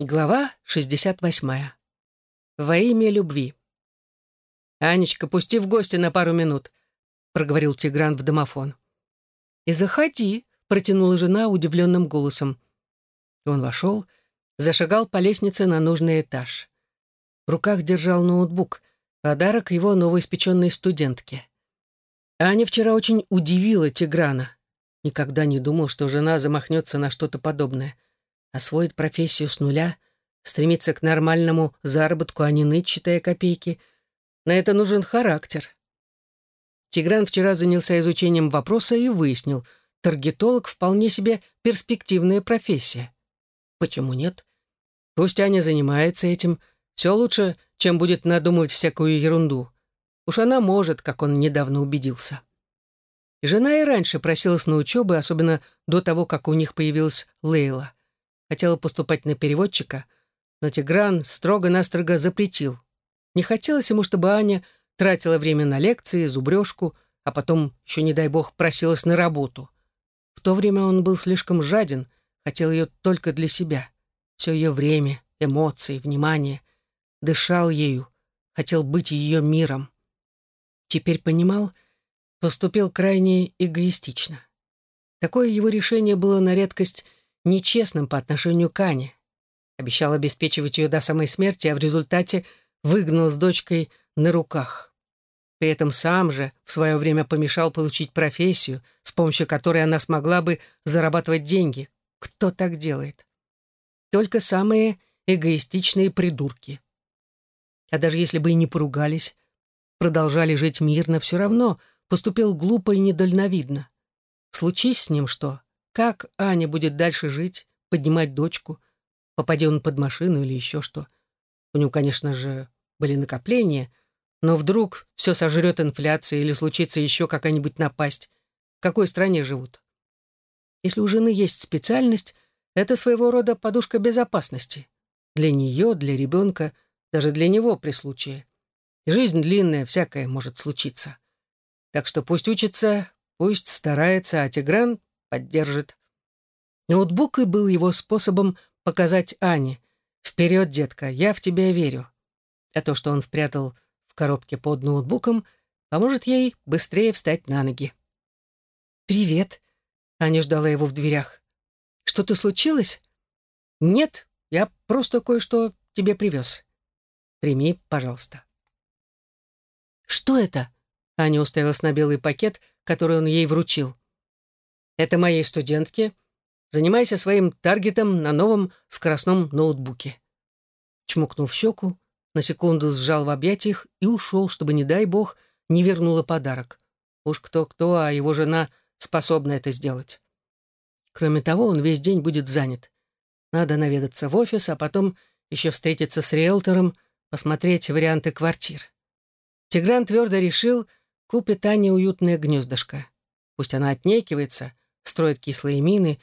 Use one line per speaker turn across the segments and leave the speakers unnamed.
Глава 68. Во имя любви. «Анечка, пусти в гости на пару минут», — проговорил Тигран в домофон. «И заходи», — протянула жена удивленным голосом. Он вошел, зашагал по лестнице на нужный этаж. В руках держал ноутбук, подарок его новоиспеченной студентке. Аня вчера очень удивила Тиграна. Никогда не думал, что жена замахнется на что-то подобное — освоить профессию с нуля, стремиться к нормальному заработку, а не ныть, читая копейки. На это нужен характер. Тигран вчера занялся изучением вопроса и выяснил, таргетолог вполне себе перспективная профессия. Почему нет? Пусть Аня занимается этим, все лучше, чем будет надумывать всякую ерунду. Уж она может, как он недавно убедился. Жена и раньше просилась на учебу, особенно до того, как у них появилась Лейла хотела поступать на переводчика, но Тигран строго-настрого запретил. Не хотелось ему, чтобы Аня тратила время на лекции, зубрежку, а потом, еще не дай бог, просилась на работу. В то время он был слишком жаден, хотел ее только для себя. Все ее время, эмоции, внимание. Дышал ею, хотел быть ее миром. Теперь понимал, поступил крайне эгоистично. Такое его решение было на редкость нечестным по отношению к Ане. Обещал обеспечивать ее до самой смерти, а в результате выгнал с дочкой на руках. При этом сам же в свое время помешал получить профессию, с помощью которой она смогла бы зарабатывать деньги. Кто так делает? Только самые эгоистичные придурки. А даже если бы и не поругались, продолжали жить мирно, все равно поступил глупо и недальновидно. Случись с ним что, как Аня будет дальше жить, поднимать дочку? Попади он под машину или еще что? У него, конечно же, были накопления, но вдруг все сожрет инфляция или случится еще какая-нибудь напасть. В какой стране живут? Если у жены есть специальность, это своего рода подушка безопасности. Для нее, для ребенка, даже для него при случае. Жизнь длинная, всякое может случиться. Так что пусть учится, пусть старается, а Тигран поддержит. Ноутбук и был его способом показать Ане. «Вперед, детка, я в тебя верю». А то, что он спрятал в коробке под ноутбуком, поможет ей быстрее встать на ноги. «Привет», — Аня ждала его в дверях. «Что-то случилось?» «Нет, я просто кое-что тебе привез. Прими, пожалуйста». «Что это?» — Аня уставилась на белый пакет, который он ей вручил. Это моей студентке. Занимайся своим таргетом на новом скоростном ноутбуке. Чмокнул в щеку, на секунду сжал в объятиях и ушел, чтобы, не дай бог, не вернула подарок. Уж кто-кто, а его жена способна это сделать. Кроме того, он весь день будет занят. Надо наведаться в офис, а потом еще встретиться с риэлтором, посмотреть варианты квартир. Тигран твердо решил, купит Ане уютное гнездышко. Пусть она отнекивается, строит кислые мины,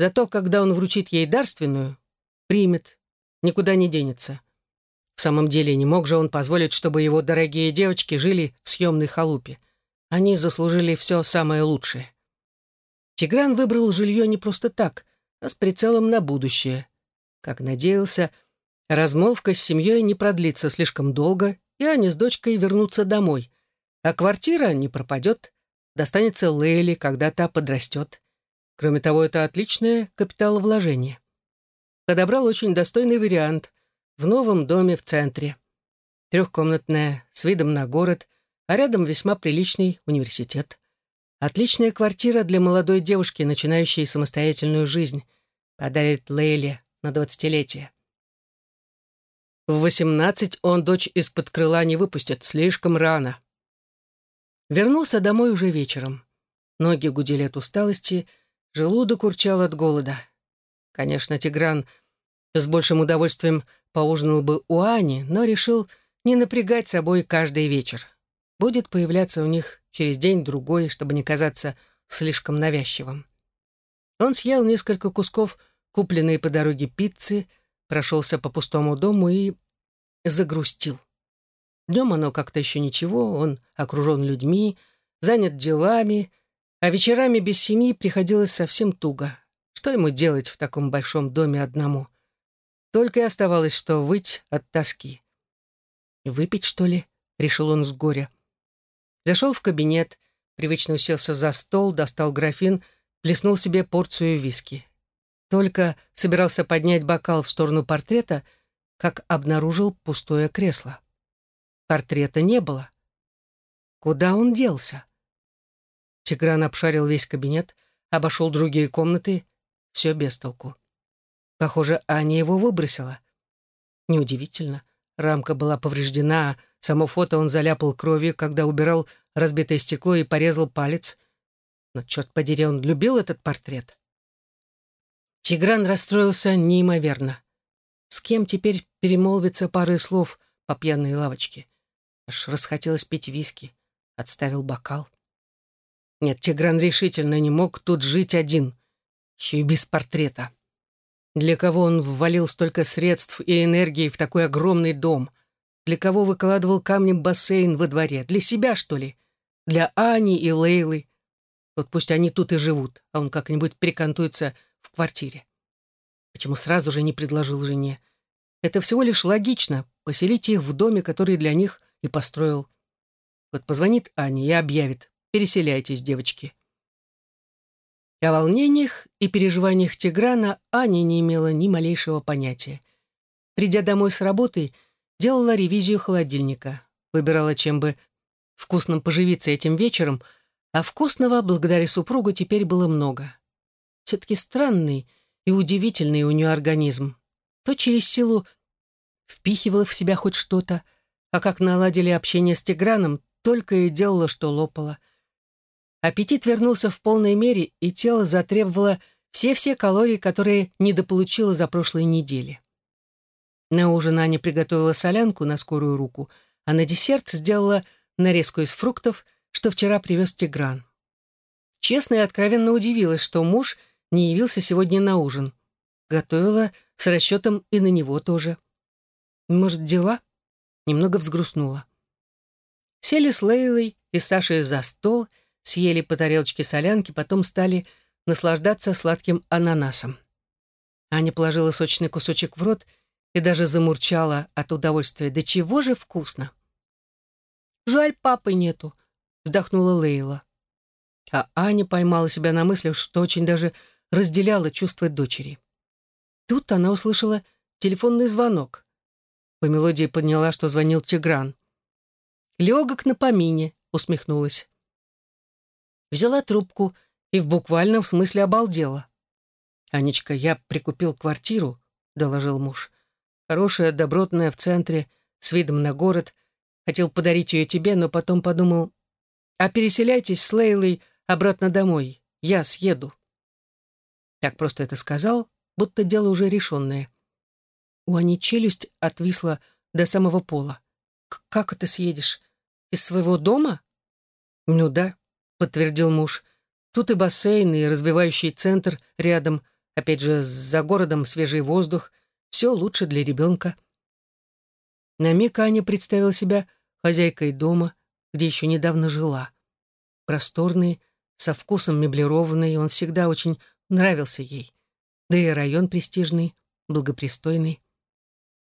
зато когда он вручит ей дарственную, примет, никуда не денется. В самом деле, не мог же он позволить, чтобы его дорогие девочки жили в съемной халупе. Они заслужили все самое лучшее. Тигран выбрал жилье не просто так, а с прицелом на будущее. Как надеялся, размолвка с семьей не продлится слишком долго, и они с дочкой вернутся домой. А квартира не пропадет, достанется Лейли, когда та подрастет. Кроме того, это отличное капиталовложение. Подобрал очень достойный вариант в новом доме в центре. Трехкомнатная, с видом на город, а рядом весьма приличный университет. Отличная квартира для молодой девушки, начинающей самостоятельную жизнь. Подарит Лейле на двадцатилетие. В восемнадцать он дочь из-под крыла не выпустит, слишком рано. Вернулся домой уже вечером. Ноги гудели от усталости, желудок урчал от голода. Конечно, Тигран с большим удовольствием поужинал бы у Ани, но решил не напрягать собой каждый вечер. Будет появляться у них через день-другой, чтобы не казаться слишком навязчивым. Он съел несколько кусков, купленные по дороге пиццы, прошелся по пустому дому и загрустил. Днем оно как-то еще ничего, он окружен людьми, занят делами, а вечерами без семьи приходилось совсем туго. Что ему делать в таком большом доме одному? Только и оставалось, что выть от тоски. «Выпить, что ли?» — решил он с горя. Зашел в кабинет, привычно уселся за стол, достал графин, плеснул себе порцию виски. Только собирался поднять бокал в сторону портрета, как обнаружил пустое кресло. Портрета не было. Куда он делся? Тигран обшарил весь кабинет, обошел другие комнаты, все без толку. Похоже, Аня его выбросила. Неудивительно. Рамка была повреждена, а само фото он заляпал кровью, когда убирал разбитое стекло и порезал палец. Но, черт подери, он любил этот портрет. Тигран расстроился неимоверно. С кем теперь перемолвиться парой слов по пьяной лавочке? Аж расхотелось пить виски. Отставил бокал. Нет, Тигран решительно не мог тут жить один. Еще и без портрета. Для кого он ввалил столько средств и энергии в такой огромный дом? Для кого выкладывал камнем бассейн во дворе? Для себя, что ли? Для Ани и Лейлы? Вот пусть они тут и живут, а он как-нибудь перекантуется в квартире. Почему сразу же не предложил жене? Это всего лишь логично — поселить их в доме, который для них и построил. Вот позвонит Аня и объявит «Переселяйтесь, девочки». О волнениях и переживаниях Тиграна Аня не имела ни малейшего понятия. Придя домой с работы, делала ревизию холодильника, выбирала, чем бы вкусным поживиться этим вечером, а вкусного, благодаря супругу, теперь было много. Все-таки странный и удивительный у нее организм. То через силу впихивала в себя хоть что-то, а как наладили общение с Тиграном, только и делала, что лопала — Аппетит вернулся в полной мере, и тело затребовало все-все калории, которые недополучило за прошлые недели. На ужин Аня приготовила солянку на скорую руку, а на десерт сделала нарезку из фруктов, что вчера привез Тигран. Честно и откровенно удивилась, что муж не явился сегодня на ужин. Готовила с расчетом и на него тоже. Может, дела? Немного взгрустнула. Сели с Лейлой и Сашей за стол — съели по тарелочке солянки, потом стали наслаждаться сладким ананасом. Аня положила сочный кусочек в рот и даже замурчала от удовольствия. Да чего же вкусно! «Жаль, папы нету», — вздохнула Лейла. А Аня поймала себя на мысли, что очень даже разделяла чувства дочери. Тут она услышала телефонный звонок. По мелодии подняла, что звонил Тигран. «Легок на помине», — усмехнулась. Взяла трубку и в буквальном смысле обалдела. «Анечка, я прикупил квартиру», — доложил муж. «Хорошая, добротная, в центре, с видом на город. Хотел подарить ее тебе, но потом подумал, а переселяйтесь с Лейлой обратно домой. Я съеду». Так просто это сказал, будто дело уже решенное. У Ани челюсть отвисла до самого пола. «Как это съедешь? Из своего дома?» «Ну да, подтвердил муж. Тут и бассейн, и развивающий центр рядом, опять же, за городом свежий воздух. Все лучше для ребенка. На миг Аня представила себя хозяйкой дома, где еще недавно жила. Просторный, со вкусом меблированный, он всегда очень нравился ей. Да и район престижный, благопристойный.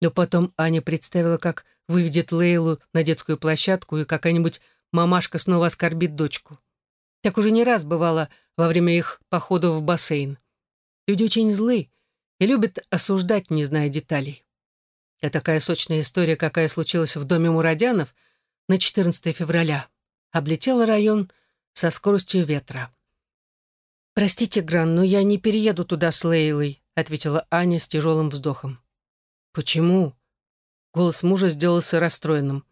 Но потом Аня представила, как выведет Лейлу на детскую площадку, и какая-нибудь мамашка снова оскорбит дочку. Так уже не раз бывало во время их походов в бассейн. Люди очень злы и любят осуждать, не зная деталей. А такая сочная история, какая случилась в доме Мурадянов на 14 февраля, облетела район со скоростью ветра. «Простите, Гран, но я не перееду туда с Лейлой», ответила Аня с тяжелым вздохом. «Почему?» Голос мужа сделался расстроенным.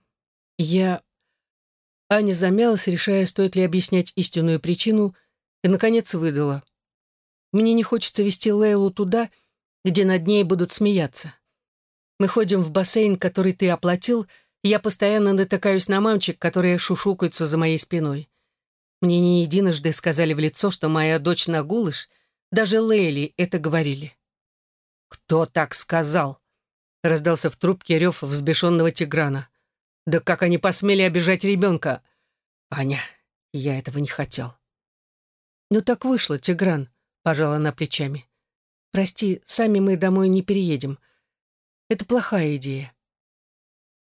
«Я... Аня замялась, решая, стоит ли объяснять истинную причину, и, наконец, выдала. «Мне не хочется вести Лейлу туда, где над ней будут смеяться. Мы ходим в бассейн, который ты оплатил, и я постоянно натыкаюсь на мамчик, которые шушукаются за моей спиной. Мне не единожды сказали в лицо, что моя дочь нагулыш, даже Лейли это говорили». «Кто так сказал?» — раздался в трубке рев взбешенного Тиграна. Да как они посмели обижать ребенка? Аня, я этого не хотел. Ну так вышло, Тигран, пожала она плечами. Прости, сами мы домой не переедем. Это плохая идея.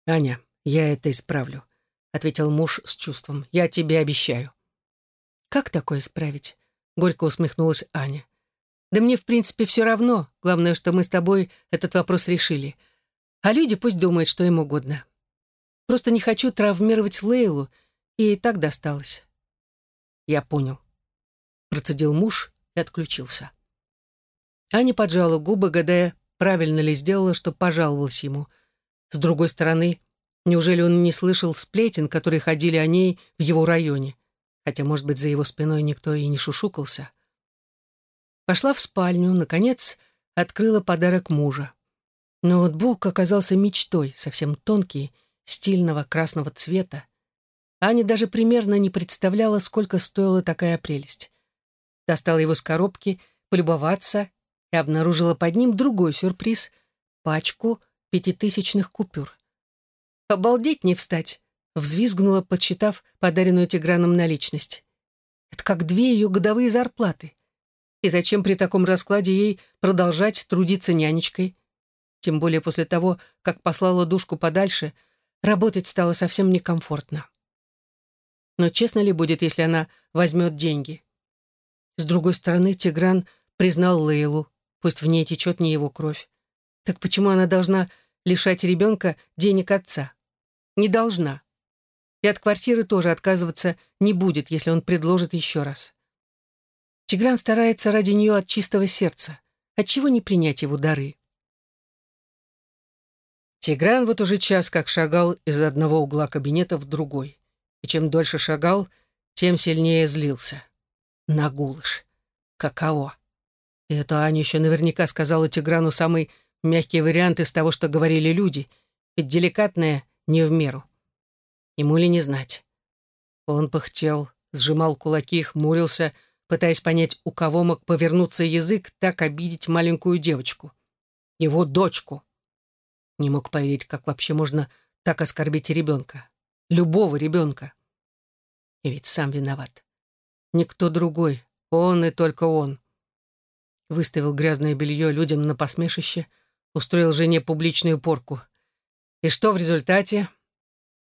«Аня, я это исправлю», — ответил муж с чувством. «Я тебе обещаю». «Как такое исправить?» — горько усмехнулась Аня. «Да мне, в принципе, все равно. Главное, что мы с тобой этот вопрос решили. А люди пусть думают, что им угодно. Просто не хочу травмировать Лейлу, и так досталось». «Я понял», — процедил муж и отключился. Аня поджала губы, гадая, правильно ли сделала, что пожаловалась ему. С другой стороны, неужели он не слышал сплетен, которые ходили о ней в его районе? Хотя, может быть, за его спиной никто и не шушукался. Пошла в спальню, наконец, открыла подарок мужа. Ноутбук оказался мечтой, совсем тонкий, стильного красного цвета. Аня даже примерно не представляла, сколько стоила такая прелесть. Достала его с коробки, полюбоваться и обнаружила под ним другой сюрприз — пачку пятитысячных купюр. «Обалдеть не встать!» — взвизгнула, подсчитав подаренную Тиграном наличность. «Это как две ее годовые зарплаты. И зачем при таком раскладе ей продолжать трудиться нянечкой? Тем более после того, как послала душку подальше, работать стало совсем некомфортно. Но честно ли будет, если она возьмет деньги? С другой стороны, Тигран признал Лейлу, Пусть в ней течет не его кровь. Так почему она должна лишать ребенка денег отца? Не должна. И от квартиры тоже отказываться не будет, если он предложит еще раз. Тигран старается ради нее от чистого сердца. Отчего не принять его дары? Тигран вот уже час как шагал из одного угла кабинета в другой. И чем дольше шагал, тем сильнее злился. Нагулыш. Каково? И это Аня еще наверняка сказала Тиграну самый мягкий вариант из того, что говорили люди, ведь деликатное не в меру. Ему ли не знать? Он пыхтел, сжимал кулаки, хмурился, пытаясь понять, у кого мог повернуться язык так обидеть маленькую девочку. Его дочку. Не мог поверить, как вообще можно так оскорбить ребенка. Любого ребенка. И ведь сам виноват. Никто другой. Он и только он выставил грязное белье людям на посмешище, устроил жене публичную порку. И что в результате?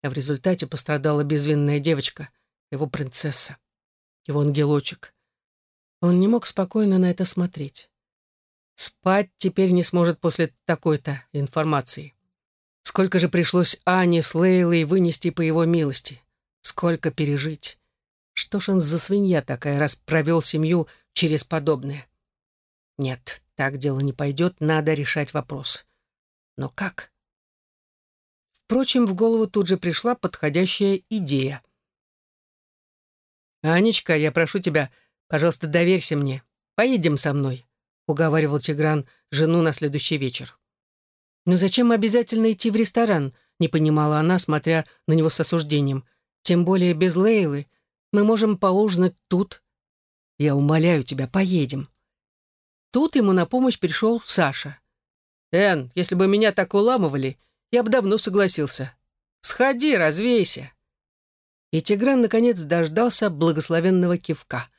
А в результате пострадала безвинная девочка, его принцесса, его ангелочек. Он не мог спокойно на это смотреть. Спать теперь не сможет после такой-то информации. Сколько же пришлось Ане с Лейлой вынести по его милости? Сколько пережить? Что ж он за свинья такая, раз провел семью через подобное? Нет, так дело не пойдет, надо решать вопрос. Но как? Впрочем, в голову тут же пришла подходящая идея. «Анечка, я прошу тебя, пожалуйста, доверься мне. Поедем со мной», — уговаривал Тигран жену на следующий вечер. «Но зачем обязательно идти в ресторан?» — не понимала она, смотря на него с осуждением. «Тем более без Лейлы. Мы можем поужинать тут. Я умоляю тебя, поедем». Тут ему на помощь пришел Саша. «Эн, если бы меня так уламывали, я бы давно согласился. Сходи, развейся». И Тигран, наконец, дождался благословенного кивка.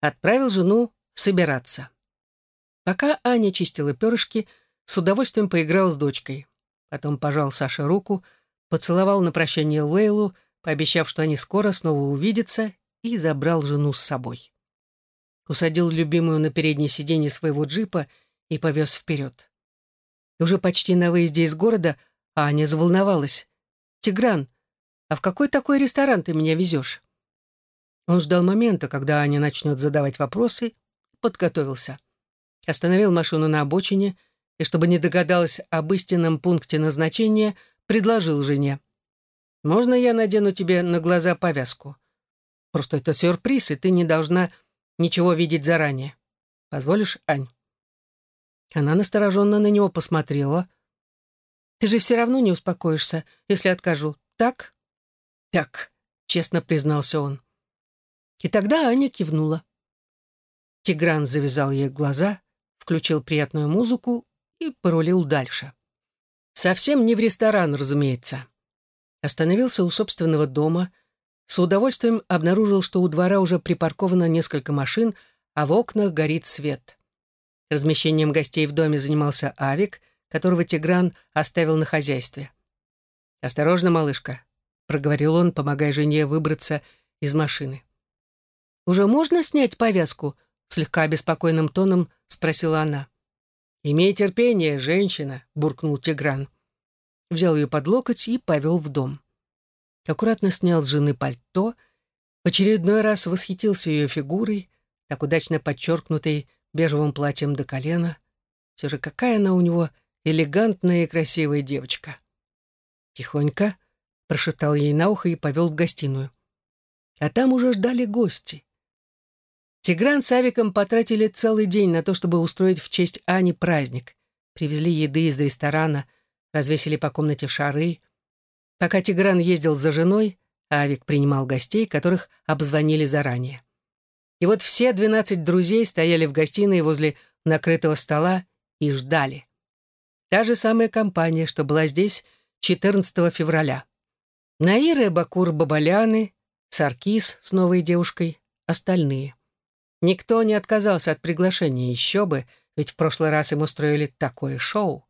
Отправил жену собираться. Пока Аня чистила перышки, с удовольствием поиграл с дочкой. Потом пожал Саше руку, поцеловал на прощание Лейлу, пообещав, что они скоро снова увидятся, и забрал жену с собой усадил любимую на переднее сиденье своего джипа и повез вперед. И уже почти на выезде из города Аня заволновалась. «Тигран, а в какой такой ресторан ты меня везешь?» Он ждал момента, когда Аня начнет задавать вопросы, подготовился. Остановил машину на обочине и, чтобы не догадалась об истинном пункте назначения, предложил жене. «Можно я надену тебе на глаза повязку? Просто это сюрприз, и ты не должна ничего видеть заранее. Позволишь, Ань?» Она настороженно на него посмотрела. «Ты же все равно не успокоишься, если откажу, так?» «Так», — честно признался он. И тогда Аня кивнула. Тигран завязал ей глаза, включил приятную музыку и порулил дальше. Совсем не в ресторан, разумеется. Остановился у собственного дома — с удовольствием обнаружил, что у двора уже припарковано несколько машин, а в окнах горит свет. Размещением гостей в доме занимался Авик, которого Тигран оставил на хозяйстве. «Осторожно, малышка», — проговорил он, помогая жене выбраться из машины. «Уже можно снять повязку?» — слегка обеспокоенным тоном спросила она. «Имей терпение, женщина», — буркнул Тигран. Взял ее под локоть и повел в дом. Аккуратно снял с жены пальто, в очередной раз восхитился ее фигурой, так удачно подчеркнутой бежевым платьем до колена. Все же какая она у него элегантная и красивая девочка. «Тихонько», — прошептал ей на ухо и повел в гостиную. А там уже ждали гости. Тигран с Авиком потратили целый день на то, чтобы устроить в честь Ани праздник. Привезли еды из ресторана, развесили по комнате шары. Пока Тигран ездил за женой, Авик принимал гостей, которых обзвонили заранее. И вот все двенадцать друзей стояли в гостиной возле накрытого стола и ждали. Та же самая компания, что была здесь 14 февраля. Наира Бакур Бабаляны, Саркис с новой девушкой, остальные. Никто не отказался от приглашения, еще бы, ведь в прошлый раз им устроили такое шоу.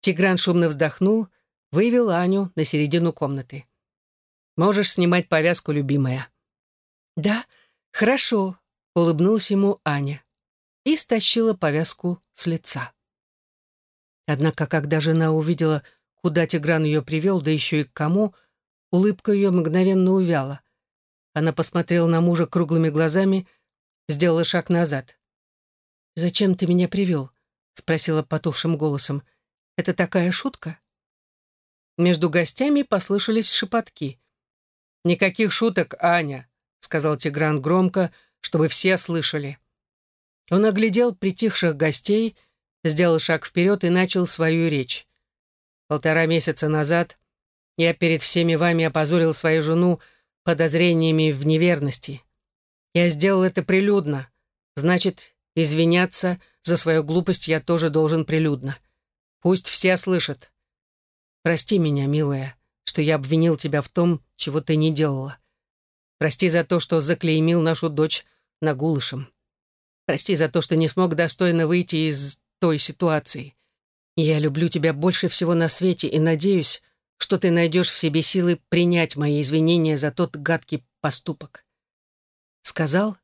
Тигран шумно вздохнул, вывел Аню на середину комнаты. «Можешь снимать повязку, любимая». «Да, хорошо», — улыбнулась ему Аня и стащила повязку с лица. Однако, когда жена увидела, куда Тигран ее привел, да еще и к кому, улыбка ее мгновенно увяла. Она посмотрела на мужа круглыми глазами, сделала шаг назад. «Зачем ты меня привел?» — спросила потухшим голосом. «Это такая шутка?» Между гостями послышались шепотки. «Никаких шуток, Аня», — сказал Тигран громко, чтобы все слышали. Он оглядел притихших гостей, сделал шаг вперед и начал свою речь. Полтора месяца назад я перед всеми вами опозорил свою жену подозрениями в неверности. Я сделал это прилюдно. Значит, извиняться за свою глупость я тоже должен прилюдно. Пусть все слышат. Прости меня, милая, что я обвинил тебя в том, чего ты не делала. Прости за то, что заклеймил нашу дочь нагулышем. Прости за то, что не смог достойно выйти из той ситуации. Я люблю тебя больше всего на свете и надеюсь, что ты найдешь в себе силы принять мои извинения за тот гадкий поступок. Сказал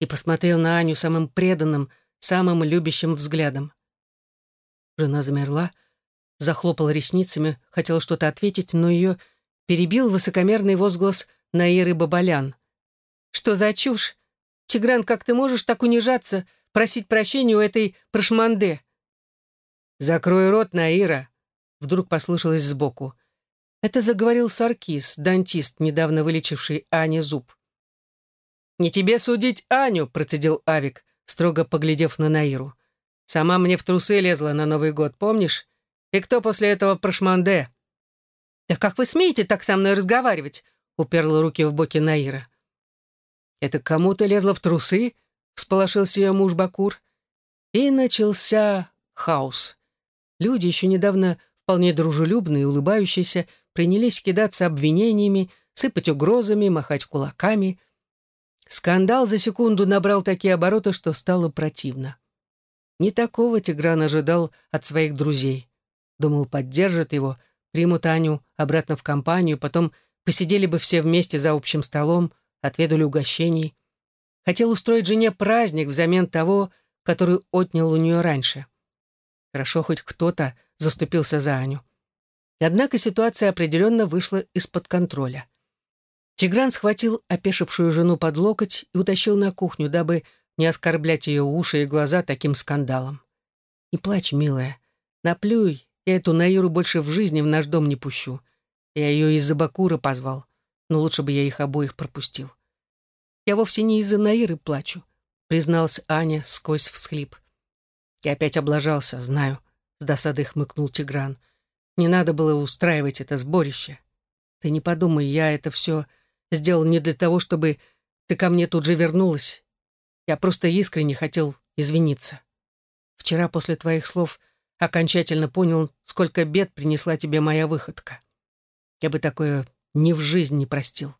и посмотрел на Аню самым преданным, самым любящим взглядом. Жена замерла, захлопала ресницами, хотела что-то ответить, но ее перебил высокомерный возглас Наиры Бабалян. «Что за чушь? Тигран, как ты можешь так унижаться, просить прощения у этой прошманде?» «Закрой рот, Наира!» Вдруг послышалось сбоку. Это заговорил Саркис, дантист, недавно вылечивший Ане зуб. «Не тебе судить Аню», — процедил Авик, строго поглядев на Наиру. «Сама мне в трусы лезла на Новый год, помнишь? И кто после этого прошманде?» «Да как вы смеете так со мной разговаривать?» — уперла руки в боки Наира. «Это кому-то лезло в трусы?» — всполошился ее муж Бакур. И начался хаос. Люди, еще недавно вполне дружелюбные улыбающиеся, принялись кидаться обвинениями, сыпать угрозами, махать кулаками. Скандал за секунду набрал такие обороты, что стало противно. Не такого Тигран ожидал от своих друзей. Думал, поддержат его, примут Аню обратно в компанию, потом посидели бы все вместе за общим столом, отведали угощений. Хотел устроить жене праздник взамен того, который отнял у нее раньше. Хорошо, хоть кто-то заступился за Аню. Однако ситуация определенно вышла из-под контроля. Тигран схватил опешившую жену под локоть и утащил на кухню, дабы не оскорблять ее уши и глаза таким скандалом. «Не плачь, милая. Наплюй, я эту Наиру больше в жизни в наш дом не пущу. Я ее из-за Бакура позвал, но лучше бы я их обоих пропустил. Я вовсе не из-за Наиры плачу», — призналась Аня сквозь всхлип. «Я опять облажался, знаю», — с досадой хмыкнул Тигран. — не надо было устраивать это сборище. Ты не подумай, я это все сделал не для того, чтобы ты ко мне тут же вернулась. Я просто искренне хотел извиниться. Вчера после твоих слов окончательно понял, сколько бед принесла тебе моя выходка. Я бы такое ни в жизнь не простил.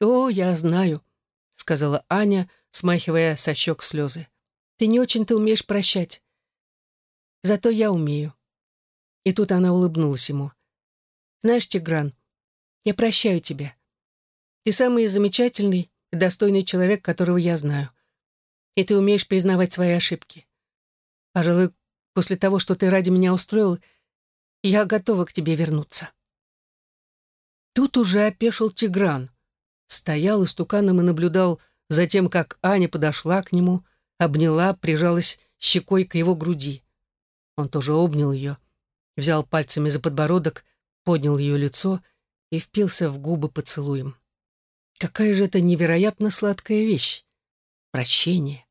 «О, я знаю», — сказала Аня, смахивая со щек слезы. «Ты не очень-то умеешь прощать. Зато я умею». И тут она улыбнулась ему. «Знаешь, Тигран, я прощаю тебя. Ты самый замечательный и достойный человек, которого я знаю. И ты умеешь признавать свои ошибки. Пожалуй, после того, что ты ради меня устроил, я готова к тебе вернуться». Тут уже опешил Тигран. Стоял истуканом и наблюдал за тем, как Аня подошла к нему, обняла, прижалась щекой к его груди. Он тоже обнял ее, взял пальцами за подбородок, поднял ее лицо и впился в губы поцелуем. Какая же это невероятно сладкая вещь! Прощение.